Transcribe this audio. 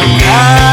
lugar.